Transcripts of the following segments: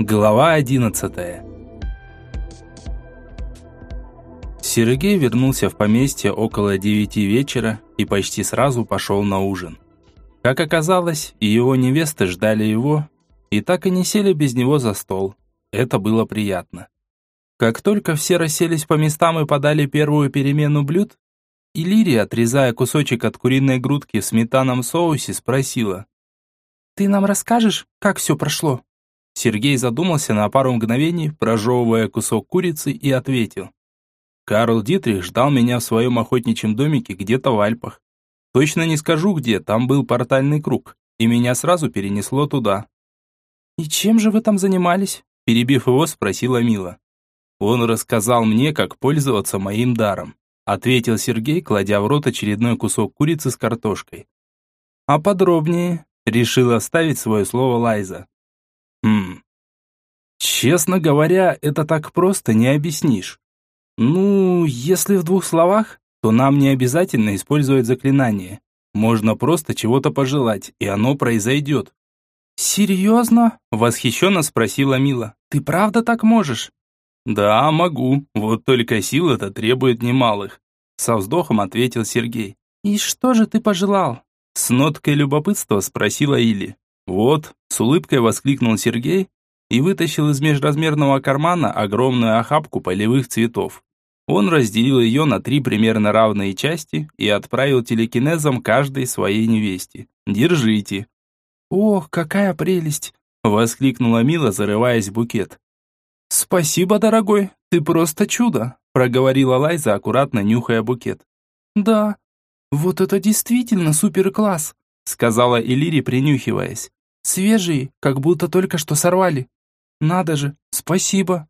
Глава 11 Сергей вернулся в поместье около девяти вечера и почти сразу пошел на ужин. Как оказалось, его невесты ждали его, и так и не сели без него за стол. Это было приятно. Как только все расселись по местам и подали первую перемену блюд, Иллирия, отрезая кусочек от куриной грудки в сметанном соусе, спросила. «Ты нам расскажешь, как все прошло?» Сергей задумался на пару мгновений, прожевывая кусок курицы, и ответил. Карл Дитрих ждал меня в своем охотничьем домике где-то в Альпах. Точно не скажу где, там был портальный круг, и меня сразу перенесло туда. «И чем же вы там занимались?» Перебив его, спросила Мила. Он рассказал мне, как пользоваться моим даром, ответил Сергей, кладя в рот очередной кусок курицы с картошкой. А подробнее решила оставить свое слово Лайза. Честно говоря, это так просто не объяснишь. Ну, если в двух словах, то нам не обязательно использовать заклинание. Можно просто чего-то пожелать, и оно произойдет. «Серьезно?» – восхищенно спросила Мила. «Ты правда так можешь?» «Да, могу, вот только сил это требует немалых», – со вздохом ответил Сергей. «И что же ты пожелал?» С ноткой любопытства спросила Или. «Вот», — с улыбкой воскликнул Сергей и вытащил из межразмерного кармана огромную охапку полевых цветов. Он разделил ее на три примерно равные части и отправил телекинезом каждой своей невесте. «Держите». «Ох, какая прелесть!» — воскликнула Мила, зарываясь в букет. «Спасибо, дорогой, ты просто чудо!» — проговорила Лайза, аккуратно нюхая букет. «Да, вот это действительно супер-класс!» — сказала Элири, принюхиваясь. Свежие, как будто только что сорвали. Надо же, спасибо.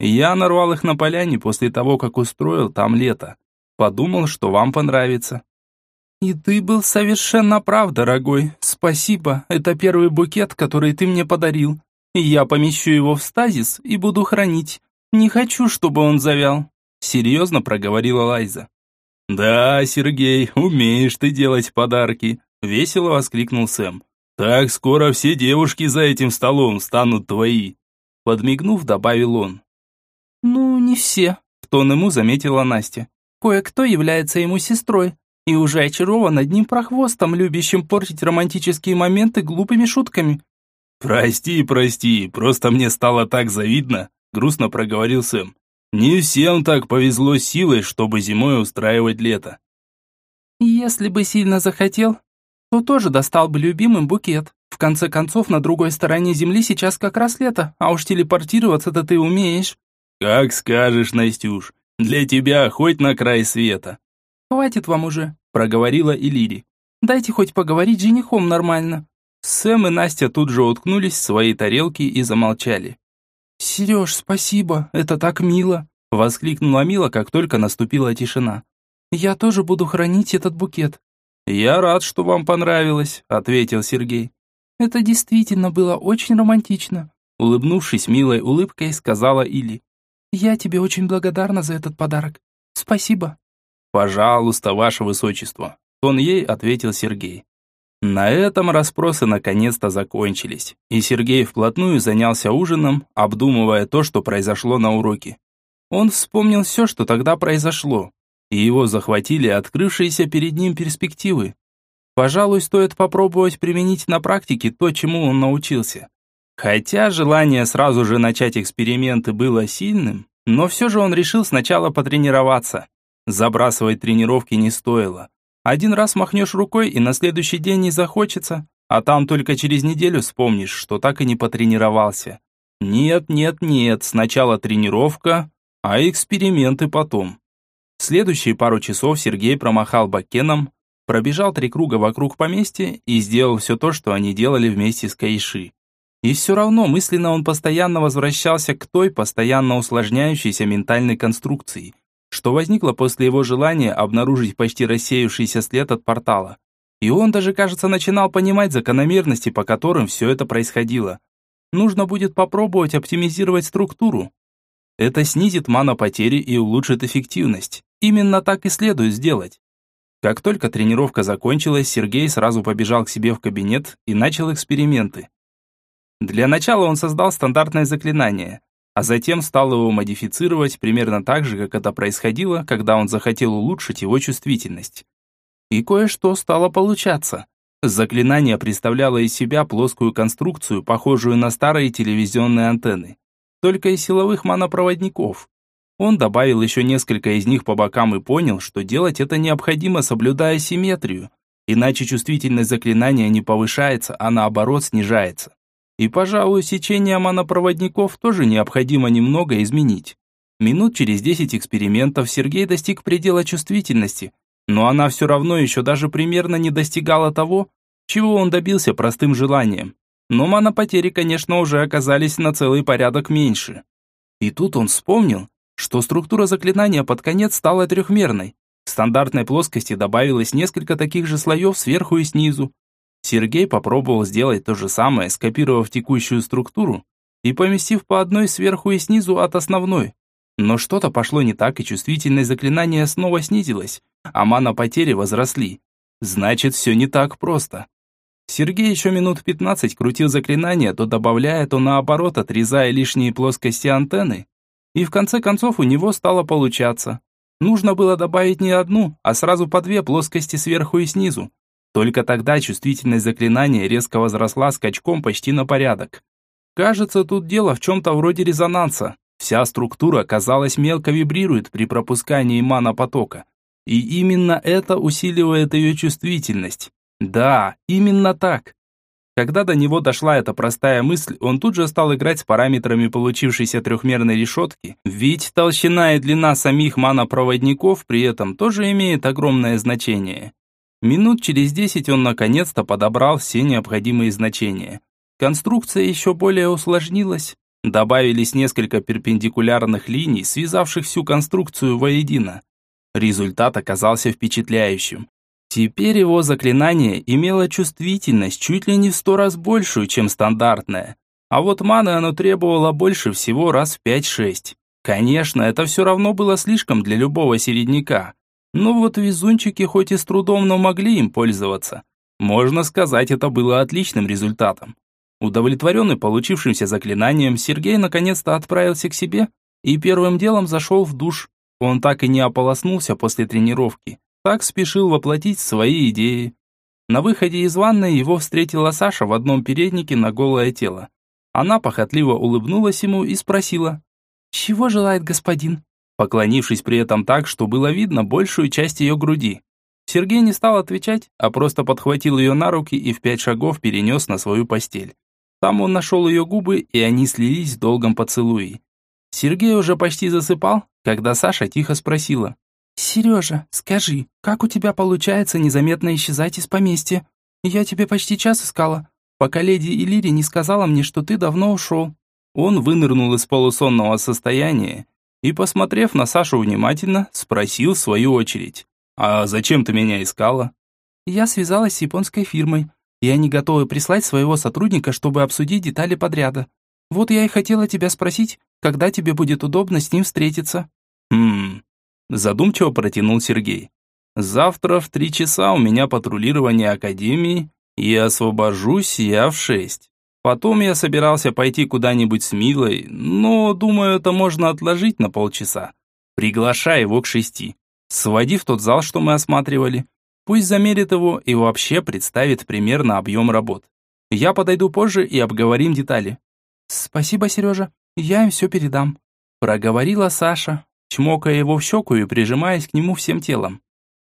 Я нарвал их на поляне после того, как устроил там лето. Подумал, что вам понравится. И ты был совершенно прав, дорогой. Спасибо, это первый букет, который ты мне подарил. Я помещу его в стазис и буду хранить. Не хочу, чтобы он завял. Серьезно проговорила Лайза. «Да, Сергей, умеешь ты делать подарки», — весело воскликнул Сэм. «Так скоро все девушки за этим столом станут твои», подмигнув, добавил он. «Ну, не все», в тон ему заметила Настя. «Кое-кто является ему сестрой и уже очарован одним прохвостом, любящим портить романтические моменты глупыми шутками». «Прости, прости, просто мне стало так завидно», грустно проговорил Сэм. «Не всем так повезло силой, чтобы зимой устраивать лето». «Если бы сильно захотел, то тоже достал бы любимый букет. В конце концов, на другой стороне Земли сейчас как раз лето, а уж телепортироваться-то ты умеешь». «Как скажешь, Настюш, для тебя хоть на край света». «Хватит вам уже», — проговорила Илири. «Дайте хоть поговорить с женихом нормально». Сэм и Настя тут же уткнулись в свои тарелки и замолчали. «Сереж, спасибо, это так мило», — воскликнула Мила, как только наступила тишина. «Я тоже буду хранить этот букет. «Я рад, что вам понравилось», — ответил Сергей. «Это действительно было очень романтично», — улыбнувшись милой улыбкой, сказала Или. «Я тебе очень благодарна за этот подарок. Спасибо». «Пожалуйста, ваше высочество», — он ей ответил Сергей. На этом расспросы наконец-то закончились, и Сергей вплотную занялся ужином, обдумывая то, что произошло на уроке. Он вспомнил все, что тогда произошло, и его захватили открывшиеся перед ним перспективы. Пожалуй, стоит попробовать применить на практике то, чему он научился. Хотя желание сразу же начать эксперименты было сильным, но все же он решил сначала потренироваться. Забрасывать тренировки не стоило. Один раз махнешь рукой, и на следующий день не захочется, а там только через неделю вспомнишь, что так и не потренировался. Нет, нет, нет, сначала тренировка, а эксперименты потом. Следующие пару часов Сергей промахал бакеном, пробежал три круга вокруг поместья и сделал все то, что они делали вместе с Кайши. И все равно мысленно он постоянно возвращался к той постоянно усложняющейся ментальной конструкции, что возникло после его желания обнаружить почти рассеявшийся след от портала. И он даже, кажется, начинал понимать закономерности, по которым все это происходило. Нужно будет попробовать оптимизировать структуру, это снизит манопотери и улучшит эффективность. Именно так и следует сделать. Как только тренировка закончилась, Сергей сразу побежал к себе в кабинет и начал эксперименты. Для начала он создал стандартное заклинание, а затем стал его модифицировать примерно так же, как это происходило, когда он захотел улучшить его чувствительность. И кое-что стало получаться. Заклинание представляло из себя плоскую конструкцию, похожую на старые телевизионные антенны, только из силовых манопроводников. Он добавил еще несколько из них по бокам и понял, что делать это необходимо, соблюдая симметрию, иначе чувствительность заклинания не повышается, а наоборот снижается. И, пожалуй, сечение манопроводников тоже необходимо немного изменить. Минут через 10 экспериментов Сергей достиг предела чувствительности, но она все равно еще даже примерно не достигала того, чего он добился простым желанием. Но манопотери, конечно, уже оказались на целый порядок меньше. И тут он вспомнил, что структура заклинания под конец стала трехмерной. В стандартной плоскости добавилось несколько таких же слоев сверху и снизу. Сергей попробовал сделать то же самое, скопировав текущую структуру и поместив по одной сверху и снизу от основной. Но что-то пошло не так, и чувствительность заклинания снова снизилась, а мана-потери возросли. Значит, все не так просто. Сергей еще минут 15 крутил заклинание, то добавляя, то наоборот, отрезая лишние плоскости антенны. И в конце концов у него стало получаться. Нужно было добавить не одну, а сразу по две плоскости сверху и снизу. Только тогда чувствительность заклинания резко возросла скачком почти на порядок. Кажется, тут дело в чем-то вроде резонанса. Вся структура, казалось, мелко вибрирует при пропускании мана-потока. И именно это усиливает ее чувствительность. Да, именно так. Когда до него дошла эта простая мысль, он тут же стал играть с параметрами получившейся трехмерной решетки, ведь толщина и длина самих манопроводников при этом тоже имеет огромное значение. Минут через десять он наконец-то подобрал все необходимые значения. Конструкция еще более усложнилась. Добавились несколько перпендикулярных линий, связавших всю конструкцию воедино. Результат оказался впечатляющим. Теперь его заклинание имело чувствительность чуть ли не в сто раз большую, чем стандартное. А вот маны оно требовало больше всего раз в 5-6. Конечно, это все равно было слишком для любого середняка. Но вот везунчики хоть и с трудом, но могли им пользоваться. Можно сказать, это было отличным результатом. Удовлетворенный получившимся заклинанием, Сергей наконец-то отправился к себе и первым делом зашел в душ. Он так и не ополоснулся после тренировки так спешил воплотить свои идеи. На выходе из ванной его встретила Саша в одном переднике на голое тело. Она похотливо улыбнулась ему и спросила, «Чего желает господин?» поклонившись при этом так, что было видно большую часть ее груди. Сергей не стал отвечать, а просто подхватил ее на руки и в пять шагов перенес на свою постель. Там он нашел ее губы, и они слились в долгом поцелуе. Сергей уже почти засыпал, когда Саша тихо спросила, «Сережа, скажи, как у тебя получается незаметно исчезать из поместья? Я тебе почти час искала, пока леди Илири не сказала мне, что ты давно ушел». Он вынырнул из полусонного состояния и, посмотрев на Сашу внимательно, спросил в свою очередь. «А зачем ты меня искала?» «Я связалась с японской фирмой, и они готовы прислать своего сотрудника, чтобы обсудить детали подряда. Вот я и хотела тебя спросить, когда тебе будет удобно с ним встретиться». «Хм, Задумчиво протянул Сергей. Завтра в три часа у меня патрулирование Академии, и освобожусь я в шесть. Потом я собирался пойти куда-нибудь с Милой, но, думаю, это можно отложить на полчаса. Приглашай его к шести. Своди в тот зал, что мы осматривали. Пусть замерит его и вообще представит примерно объем работ. Я подойду позже и обговорим детали. Спасибо, Сережа, я им все передам. Проговорила Саша, чмокая его в щеку и прижимаясь к нему всем телом.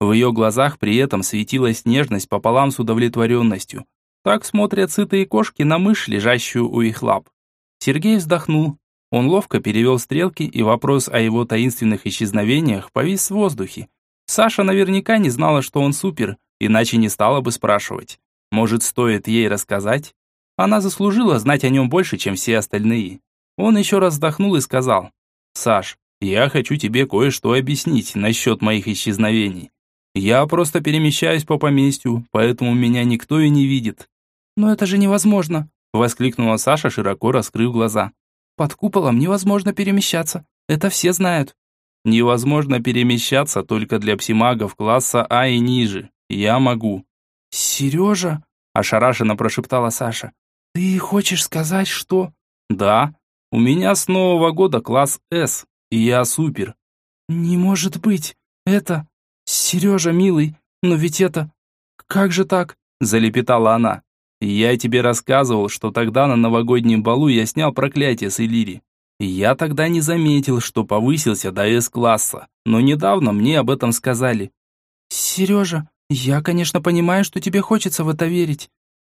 В ее глазах при этом светилась нежность пополам с удовлетворенностью. Так смотрят сытые кошки на мышь, лежащую у их лап. Сергей вздохнул. Он ловко перевел стрелки, и вопрос о его таинственных исчезновениях повис в воздухе. Саша наверняка не знала, что он супер, иначе не стала бы спрашивать. Может, стоит ей рассказать? Она заслужила знать о нем больше, чем все остальные. Он еще раз вздохнул и сказал, «Саш, я хочу тебе кое-что объяснить насчет моих исчезновений. Я просто перемещаюсь по поместью, поэтому меня никто и не видит». «Но это же невозможно!» – воскликнула Саша, широко раскрыв глаза. «Под куполом невозможно перемещаться. Это все знают». «Невозможно перемещаться только для псимагов класса А и ниже. Я могу». «Сережа!» – ошарашенно прошептала Саша. «Ты хочешь сказать, что...» «Да. У меня с нового года класс С, и я супер». «Не может быть. Это... Сережа, милый, но ведь это... Как же так?» Залепетала она. «Я тебе рассказывал, что тогда на новогоднем балу я снял проклятие с Элири. Я тогда не заметил, что повысился до С-класса, но недавно мне об этом сказали». «Сережа, я, конечно, понимаю, что тебе хочется в это верить»,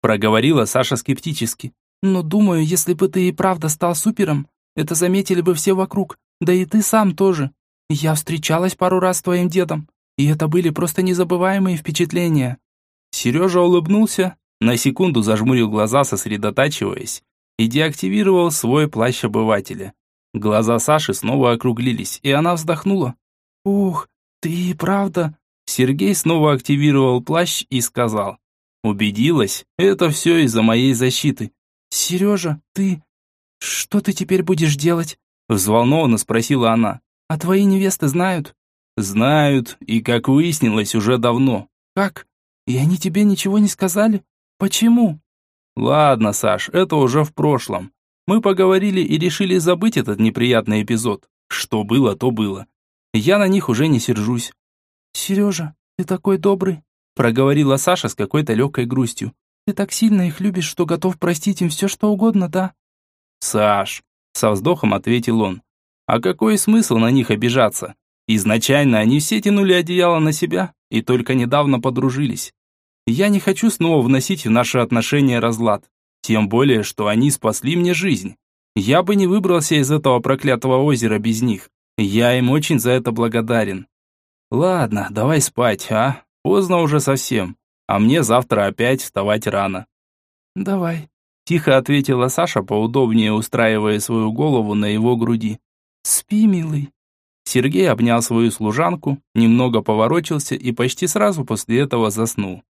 проговорила Саша скептически. «Но думаю, если бы ты и правда стал супером, это заметили бы все вокруг, да и ты сам тоже. Я встречалась пару раз с твоим дедом, и это были просто незабываемые впечатления». Сережа улыбнулся, на секунду зажмурил глаза, сосредотачиваясь, и деактивировал свой плащ обывателя. Глаза Саши снова округлились, и она вздохнула. «Ух, ты правда?» Сергей снова активировал плащ и сказал. «Убедилась? Это все из-за моей защиты». «Сережа, ты... Что ты теперь будешь делать?» Взволнованно спросила она. «А твои невесты знают?» «Знают, и, как выяснилось, уже давно». «Как? И они тебе ничего не сказали? Почему?» «Ладно, Саш, это уже в прошлом. Мы поговорили и решили забыть этот неприятный эпизод. Что было, то было. Я на них уже не сержусь». «Сережа, ты такой добрый», проговорила Саша с какой-то легкой грустью. «Ты так сильно их любишь, что готов простить им все, что угодно, да?» «Саш», со вздохом ответил он, «а какой смысл на них обижаться? Изначально они все тянули одеяло на себя и только недавно подружились. Я не хочу снова вносить в наши отношения разлад. Тем более, что они спасли мне жизнь. Я бы не выбрался из этого проклятого озера без них. Я им очень за это благодарен. Ладно, давай спать, а? Поздно уже совсем. А мне завтра опять вставать рано. Давай, тихо ответила Саша, поудобнее устраивая свою голову на его груди. Спи, милый. Сергей обнял свою служанку, немного поворочился и почти сразу после этого заснул.